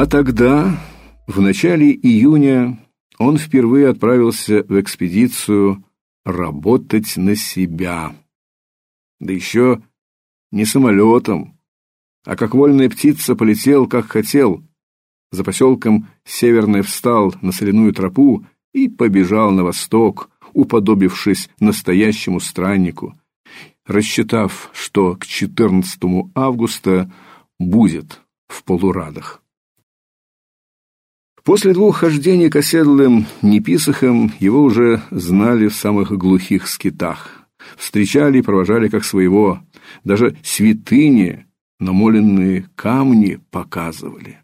А тогда, в начале июня, он впервые отправился в экспедицию работать на себя. Да еще не самолетом, а как вольная птица полетел, как хотел. За поселком Северный встал на соляную тропу и побежал на восток, уподобившись настоящему страннику, рассчитав, что к 14 августа будет в полурадах. После двух хождений к оседлым неписахам его уже знали в самых глухих скитах. Встречали и провожали как своего. Даже святыни, намоленные камни показывали.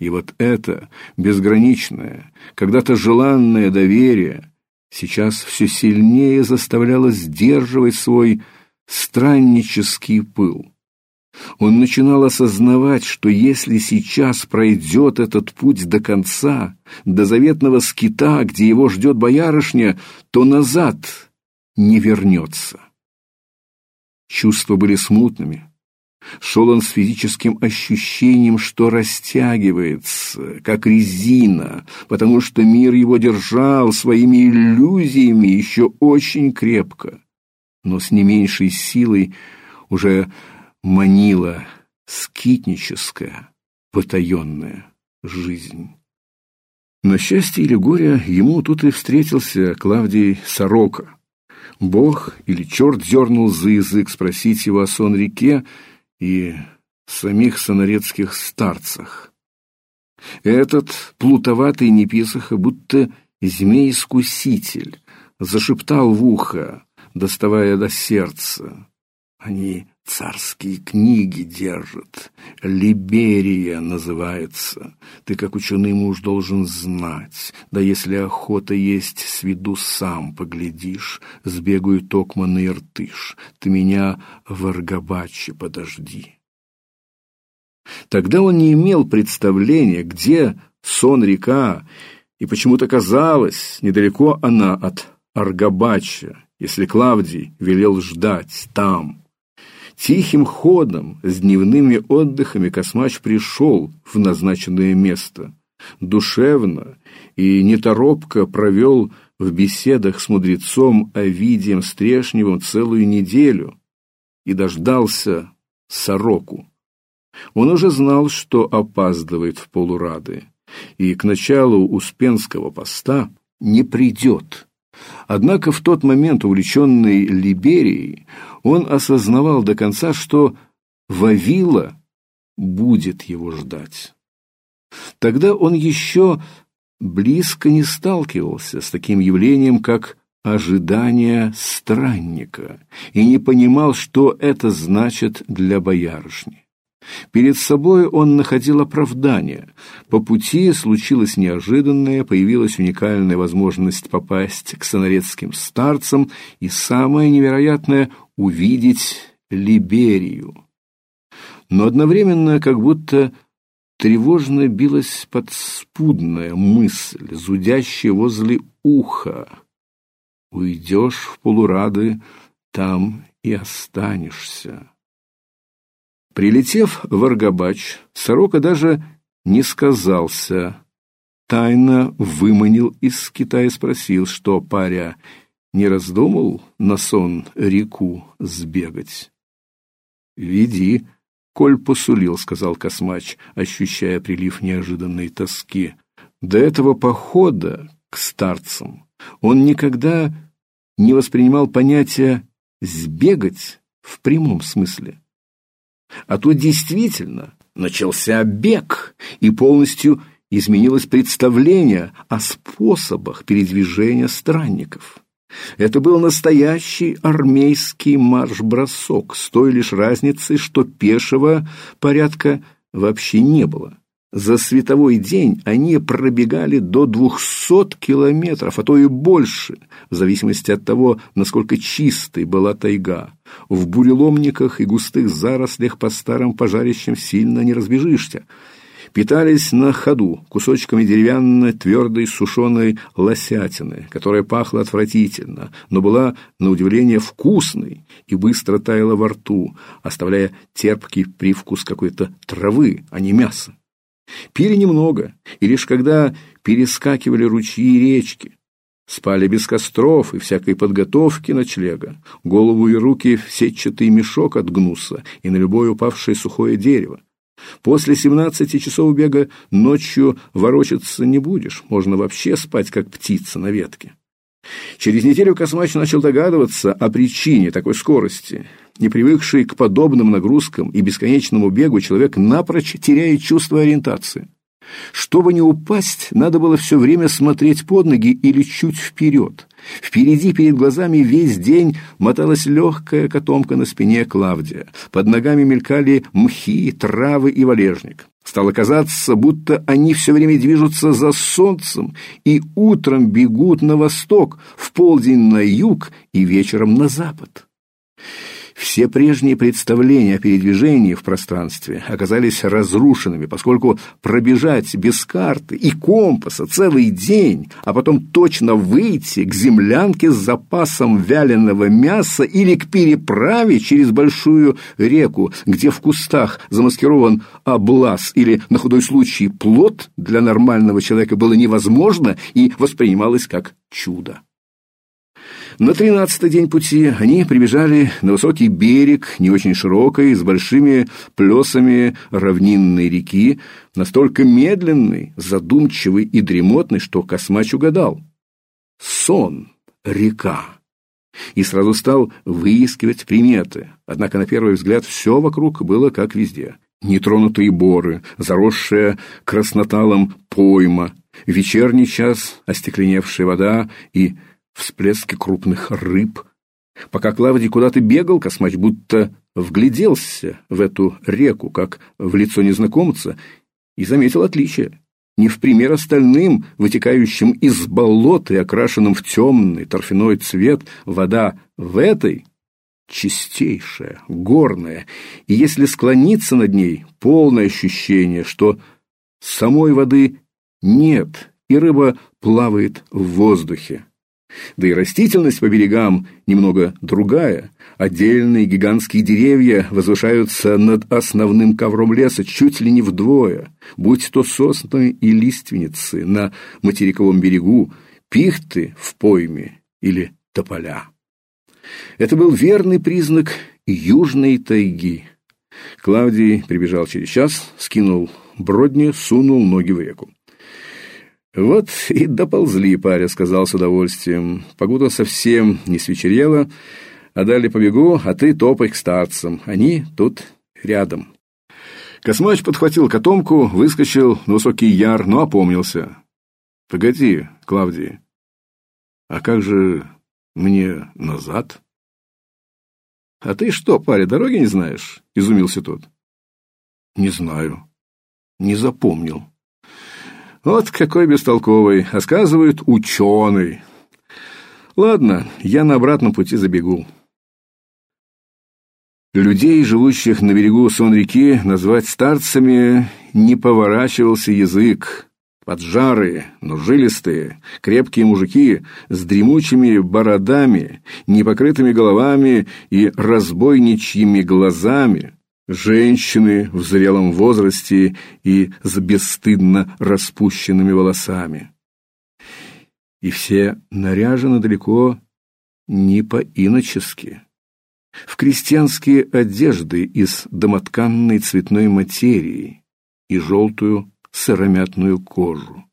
И вот это безграничное, когда-то желанное доверие сейчас все сильнее заставляло сдерживать свой страннический пыл. Он начинал осознавать, что если сейчас пройдет этот путь до конца, до заветного скита, где его ждет боярышня, то назад не вернется. Чувства были смутными. Шел он с физическим ощущением, что растягивается, как резина, потому что мир его держал своими иллюзиями еще очень крепко, но с не меньшей силой уже манила скитническая, потаенная жизнь. На счастье или горе ему тут и встретился Клавдий Сорока. Бог или черт дернул за язык спросить его о сон-реке и самих сонарецких старцах. Этот плутоватый неписаха, будто змей-искуситель, зашептал в ухо, доставая до сердца. Они царские книги держат. Либерия называется. Ты, как ученый муж, должен знать. Да если охота есть, с виду сам поглядишь. Сбегаю токма на Иртыш. Ты меня в Аргабаче подожди. Тогда он не имел представления, где сон-река, и почему-то казалось, недалеко она от Аргабача, если Клавдий велел ждать там, Тихим ходом, с дневными отдыхами Космач пришел в назначенное место. Душевно и неторопко провел в беседах с мудрецом Овидием Стрешневым целую неделю и дождался сороку. Он уже знал, что опаздывает в полурады, и к началу Успенского поста не придет. Однако в тот момент, увлеченный Либерией, он осознавал до конца, что Вавила будет его ждать. Тогда он еще близко не сталкивался с таким явлением, как ожидание странника, и не понимал, что это значит для боярышни. Перед собой он находил оправдание. По пути случилось неожиданное, появилась уникальная возможность попасть к сонарецким старцам и самое невероятное — увидеть Либерию. Но одновременно как будто тревожно билась подспудная мысль, зудящая возле уха. Уйдешь в полурады, там и останешься. Прилетев в Аргабач, Сорока даже не сказался. Тайно выманил из Китая и спросил, что паря не раздумал на сон реку сбегать. «Веди», — коль посулил, — сказал Космач, ощущая прилив неожиданной тоски. До этого похода к старцам он никогда не воспринимал понятие «сбегать» в прямом смысле. А тут действительно начался бег, и полностью изменилось представление о способах передвижения странников. Это был настоящий армейский марш-бросок, с той лишь разницей, что пешего порядка вообще не было. За световой день они пробегали до 200 километров, а то и больше, в зависимости от того, насколько чистой была тайга. В буреломниках и густых зарослях по старым пожарищам сильно не разбежишься. Питались на ходу кусочками деревянной твердой сушеной лосятины, которая пахла отвратительно, но была, на удивление, вкусной и быстро таяла во рту, оставляя терпкий привкус какой-то травы, а не мяса. Пили немного, и лишь когда перескакивали ручьи и речки. Спали без костров и всякой подготовки ночлега, голову и руки в сетчатый мешок от гнуса и на любое упавшее сухое дерево. После семнадцати часов бега ночью ворочаться не будешь, можно вообще спать, как птица на ветке. Через неделю Космач начал догадываться о причине такой скорости. Не привыкший к подобным нагрузкам и бесконечному бегу, человек напрочь теряет чувство ориентации. Чтобы не упасть, надо было все время смотреть под ноги или чуть вперед. Впереди перед глазами весь день моталась легкая котомка на спине Клавдия. Под ногами мелькали мхи, травы и валежник. Стало казаться, будто они все время движутся за солнцем и утром бегут на восток, в полдень на юг и вечером на запад. Все прежние представления о передвижении в пространстве оказались разрушенными, поскольку пробежать без карты и компаса целый день, а потом точно выйти к землянке с запасом вяленого мяса или к переправе через большую реку, где в кустах замаскирован облаз или, на худой случай, плод для нормального человека было невозможно и воспринималось как чудо. На тринадцатый день пути они прибежали на высокий берег, не очень широкой, с большими плесами равнинной реки, настолько медленный, задумчивый и дремотный, что Космач угадал. Сон, река. И сразу стал выискивать приметы. Однако на первый взгляд все вокруг было как везде. Нетронутые боры, заросшая красноталом пойма, вечерний час, остекленевшая вода и всплески крупных рыб. Пока Клавдий куда-то бегал, Космач будто вгляделся в эту реку, как в лицо незнакомца, и заметил отличие. Не в пример остальным, вытекающим из болота и окрашенным в темный торфяной цвет, вода в этой чистейшая, горная, и если склониться над ней, полное ощущение, что самой воды нет, и рыба плавает в воздухе. Да и растительность по берегам немного другая. Отдельные гигантские деревья возвышаются над основным ковром леса чуть ли не вдвое, будь то сосны и лиственницы на материковом берегу, пихты в пойме или тополя. Это был верный признак южной тайги. Клавдий прибежал через час, скинул бродни, сунул ноги в реку. «Вот и доползли, паря», — сказал с удовольствием. «Погода совсем не свечерела, а дали побегу, а ты топай к старцам. Они тут рядом». Космач подхватил котомку, выскочил на высокий яр, но опомнился. «Погоди, Клавдий, а как же мне назад?» «А ты что, паря, дороги не знаешь?» — изумился тот. «Не знаю. Не запомнил». Вот какой бестолковый, а сказывают ученый. Ладно, я на обратном пути забегу. Людей, живущих на берегу сон-реки, назвать старцами не поворачивался язык. Поджарые, но жилистые, крепкие мужики с дремучими бородами, непокрытыми головами и разбойничьими глазами, женщины в зрелом возрасте и с бесстыдно распущенными волосами. И все наряжены далеко не по-иночески. В крестьянские одежды из домотканной цветной материи и желтую сыромятную кожу.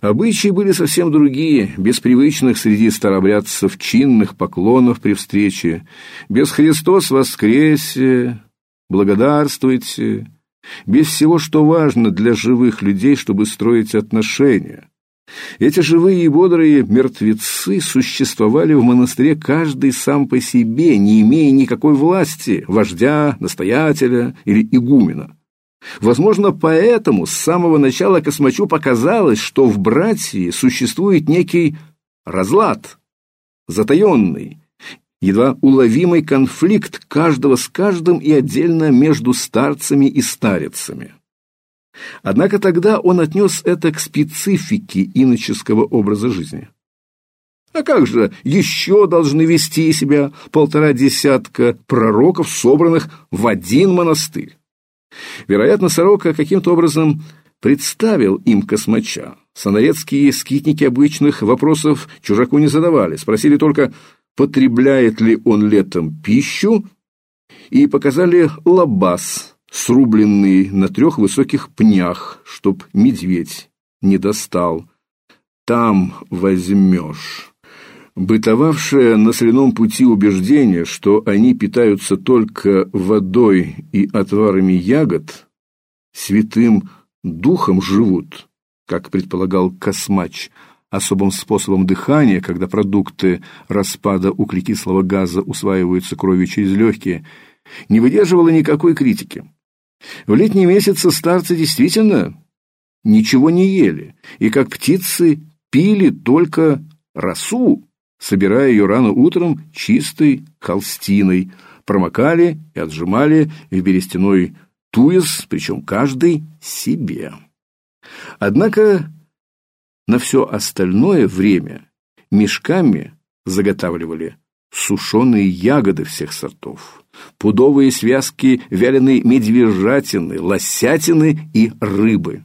Обычаи были совсем другие, без привычных среди старобрядцев чинных поклонов при встрече, без «Христос воскресе», «Благодарствуйте», без всего, что важно для живых людей, чтобы строить отношения. Эти живые и бодрые мертвецы существовали в монастыре каждый сам по себе, не имея никакой власти, вождя, настоятеля или игумена. Возможно, поэтому с самого начала Космачу показалось, что в братье существует некий разлад, затаенный, едва уловимый конфликт каждого с каждым и отдельно между старцами и старицами. Однако тогда он отнес это к специфике иноческого образа жизни. А как же еще должны вести себя полтора десятка пророков, собранных в один монастырь? Вероятно, Сорока каким-то образом представил им космача. Сонарецкие скитники обычных вопросов чужаку не задавали, спросили только, потребляет ли он летом пищу, и показали лабаз, срубленный на трех высоких пнях, чтоб медведь не достал. Там возьмешь. Бытовавшее на соляном пути убеждение, что они питаются только водой и отварами ягод, святым духом живут, как предполагал Космач, особым способом дыхания, когда продукты распада углекислого газа усваиваются кровью через легкие, не выдерживало никакой критики. В летние месяцы старцы действительно ничего не ели, и как птицы пили только росу, собирая ее рано утром чистой холстиной, промокали и отжимали в берестяной туес, причем каждый себе. Однако на все остальное время мешками заготавливали сушеные ягоды всех сортов, пудовые связки вяленой медвежатины, лосятины и рыбы.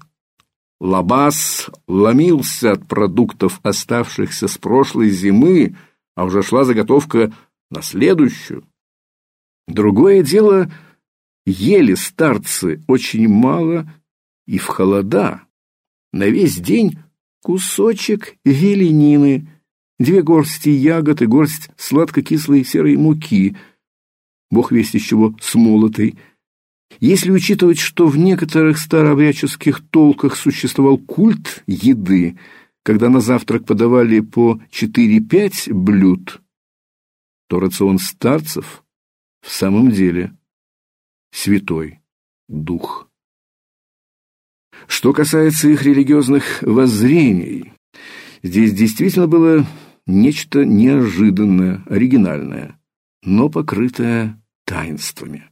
Лабаз ломился от продуктов, оставшихся с прошлой зимы, а уже шла заготовка на следующую. Другое дело, ели старцы очень мало и в холода. На весь день кусочек веленины, две горсти ягод и горсть сладко-кислой серой муки, бог весть из чего смолотой, если учитывать, что в некоторых старообрядческих толках существовал культ еды, когда на завтрак подавали по 4-5 блюд, то рацион старцев в самом деле святой дух. Что касается их религиозных воззрений, здесь действительно было нечто неожиданное, оригинальное, но покрытое таинствами.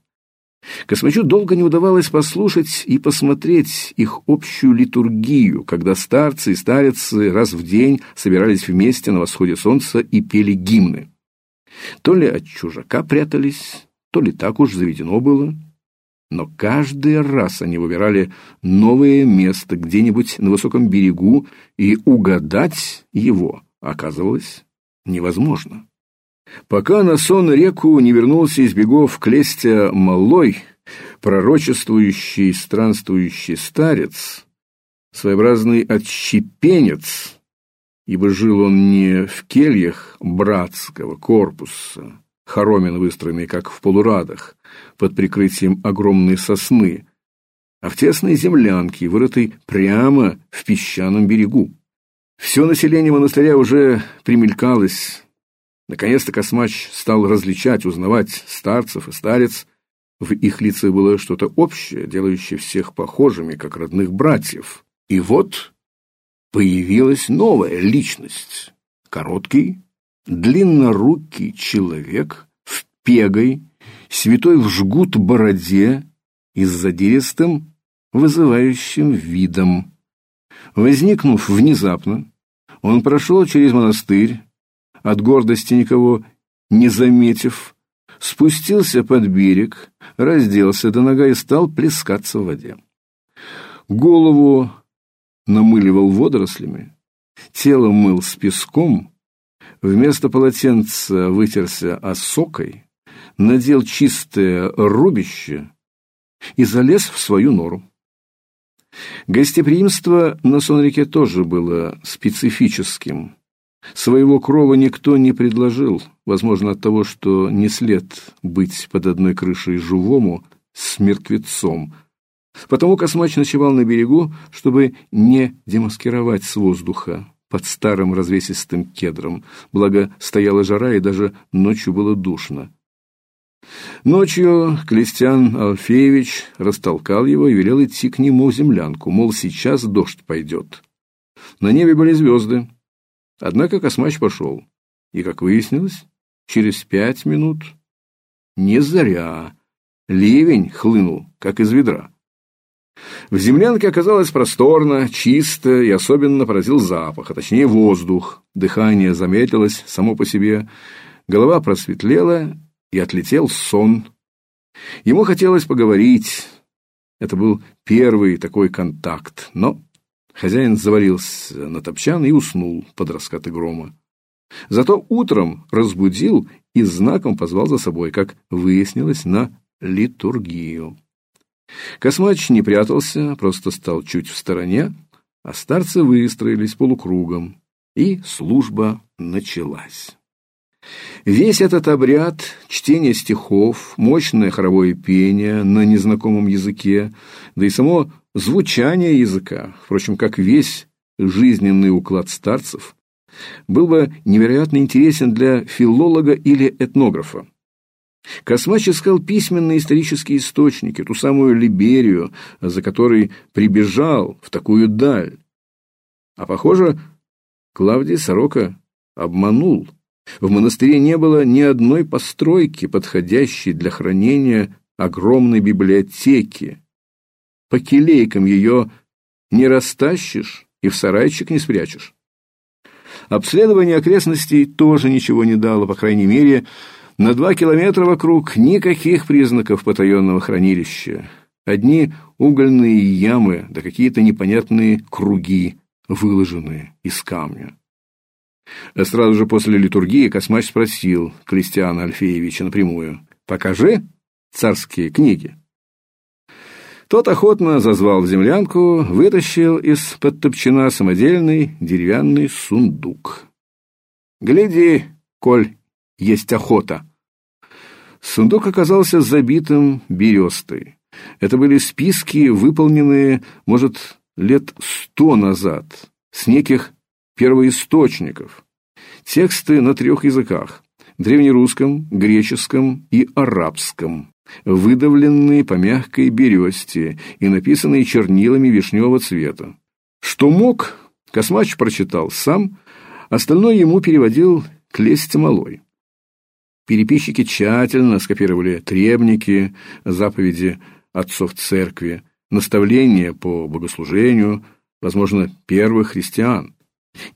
Космачу долго не удавалось послушать и посмотреть их общую литургию, когда старцы и старицы раз в день собирались вместе на восходе солнца и пели гимны. То ли от чужака прятались, то ли так уж заведено было. Но каждый раз они выбирали новое место где-нибудь на высоком берегу, и угадать его оказывалось невозможно. Пока на сон реку не вернулся из бегов Клестя Малой, пророчествующий странствующий старец, своеобразный отщепенец, ибо жил он не в кельях братского корпуса, хоромин выстроенный как в полурадах, под прикрытием огромной сосны, а в тесной землянке, вырытой прямо в песчаном берегу. Все население монастыря уже примелькалось Наконец-то Космач стал различать, узнавать старцев и старец. В их лицах было что-то общее, делающее всех похожими, как родных братьев. И вот появилась новая личность. Короткий, длиннорукий человек в пегой, святой в жгут бороде и с задиристым, вызывающим видом. Возникнув внезапно, он прошел через монастырь, от гордости никого не заметив, спустился под берег, разделся до нога и стал плескаться в воде. Голову намыливал водорослями, тело мыл с песком, вместо полотенца вытерся осокой, надел чистое рубище и залез в свою нору. Гостеприимство на Сонрике тоже было специфическим. Своего крова никто не предложил, возможно, от того, что не след быть под одной крышей живому с мертвецом. Потому Космач ночевал на берегу, чтобы не демаскировать с воздуха под старым развесистым кедром, благо стояла жара и даже ночью было душно. Ночью Клестян Алфеевич растолкал его и велел идти к нему в землянку, мол, сейчас дождь пойдет. На небе были звезды, Однако Космач пошел, и, как выяснилось, через пять минут не заря ливень хлынул, как из ведра. В землянке оказалось просторно, чисто и особенно поразил запах, а точнее воздух. Дыхание замедлилось само по себе, голова просветлела и отлетел сон. Ему хотелось поговорить, Это был первый такой контакт, но хозяин завалился на топчан и уснул под раскаты грома. Зато утром разбудил и знаком позвал за собой, как выяснилось, на литургию. Космач не прятался, просто стал чуть в стороне, а старцы выстроились полукругом, и служба началась. Весь этот обряд, чтение стихов, мощное хоровое пение на незнакомом языке, да и само звучание языка, впрочем, как весь жизненный уклад старцев, был бы невероятно интересен для филолога или этнографа. Космач искал письменные исторические источники, ту самую Либерию, за которой прибежал в такую даль. А похоже, Клавдий Сорока обманул. В монастыре не было ни одной постройки, подходящей для хранения огромной библиотеки. По келейкам ее не растащишь и в сарайчик не спрячешь. Обследование окрестностей тоже ничего не дало, по крайней мере, на два километра вокруг никаких признаков потаенного хранилища. Одни угольные ямы, да какие-то непонятные круги, выложенные из камня. А сразу же после литургии Космач спросил Кристиана Альфеевича напрямую, «Покажи царские книги». Тот охотно зазвал в землянку, вытащил из-под топчина самодельный деревянный сундук. «Гляди, коль есть охота!» Сундук оказался забитым берестой. Это были списки, выполненные, может, лет сто назад, с неких первоисточников. Тексты на трех языках – древнерусском, греческом и арабском, выдавленные по мягкой бересте и написанные чернилами вишневого цвета. Что мог, Космач прочитал сам, остальное ему переводил Клесть Малой. Переписчики тщательно скопировали требники, заповеди отцов церкви, наставления по богослужению, возможно, первых христиан.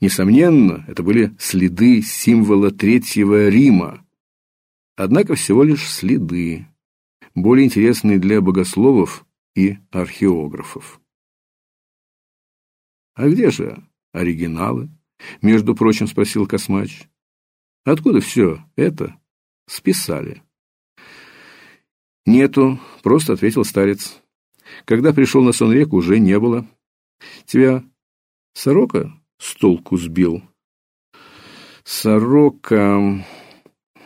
Несомненно, это были следы символа Третьего Рима. Однако всего лишь следы, более интересные для богословов и археографов. «А где же оригиналы?» — между прочим спросил Космач. «Откуда все это списали?» «Нету», — просто ответил старец. «Когда пришел на сон реку, уже не было. Тебя сорока с толку сбил?» «Сорока...»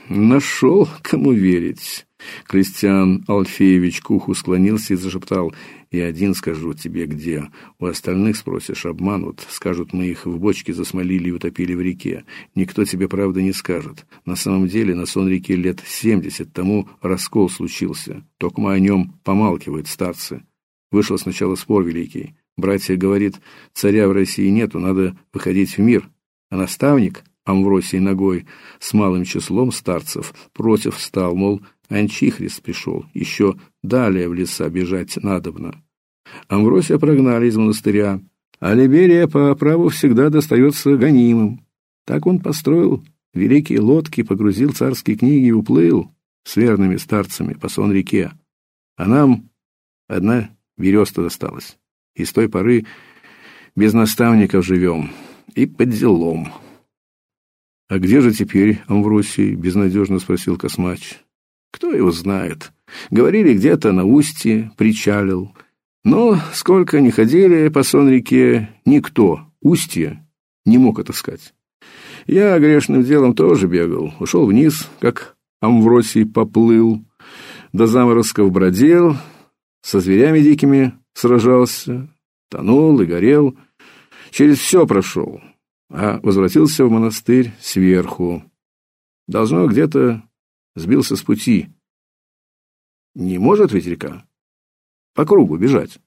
«Нашел, кому верить». Кристиан Алфеевич к уху склонился и зашептал. «Я один скажу тебе, где. У остальных спросишь, обманут. Скажут, мы их в бочке засмолили и утопили в реке. Никто тебе правда не скажет. На самом деле на сон реке лет семьдесят тому раскол случился. Только мы о нем помалкивают старцы. Вышел сначала спор великий. Братья говорит, царя в России нету, надо выходить в мир. А наставник, Амвросий ногой, с малым числом старцев, против встал, мол, Анчихрист пришел, еще далее в леса бежать надобно. Амвросия прогнали из монастыря, а Либерия по праву всегда достается гонимым. Так он построил великие лодки, погрузил царские книги и уплыл с верными старцами по сон-реке. А нам одна вереста досталась. И с той поры без наставников живем и под делом. — А где же теперь Амвросий? — безнадежно спросил Космач. Кто его знает? Говорили, где-то на устье причалил. Но сколько ни ходили по сон-реке, никто устье не мог отыскать. Я грешным делом тоже бегал, ушел вниз, как Амвросий поплыл, до заморозков бродил, со зверями дикими сражался, тонул и горел, через все прошел, а возвратился в монастырь сверху. Должно где-то сбился с пути. Не может ведь река по кругу бежать.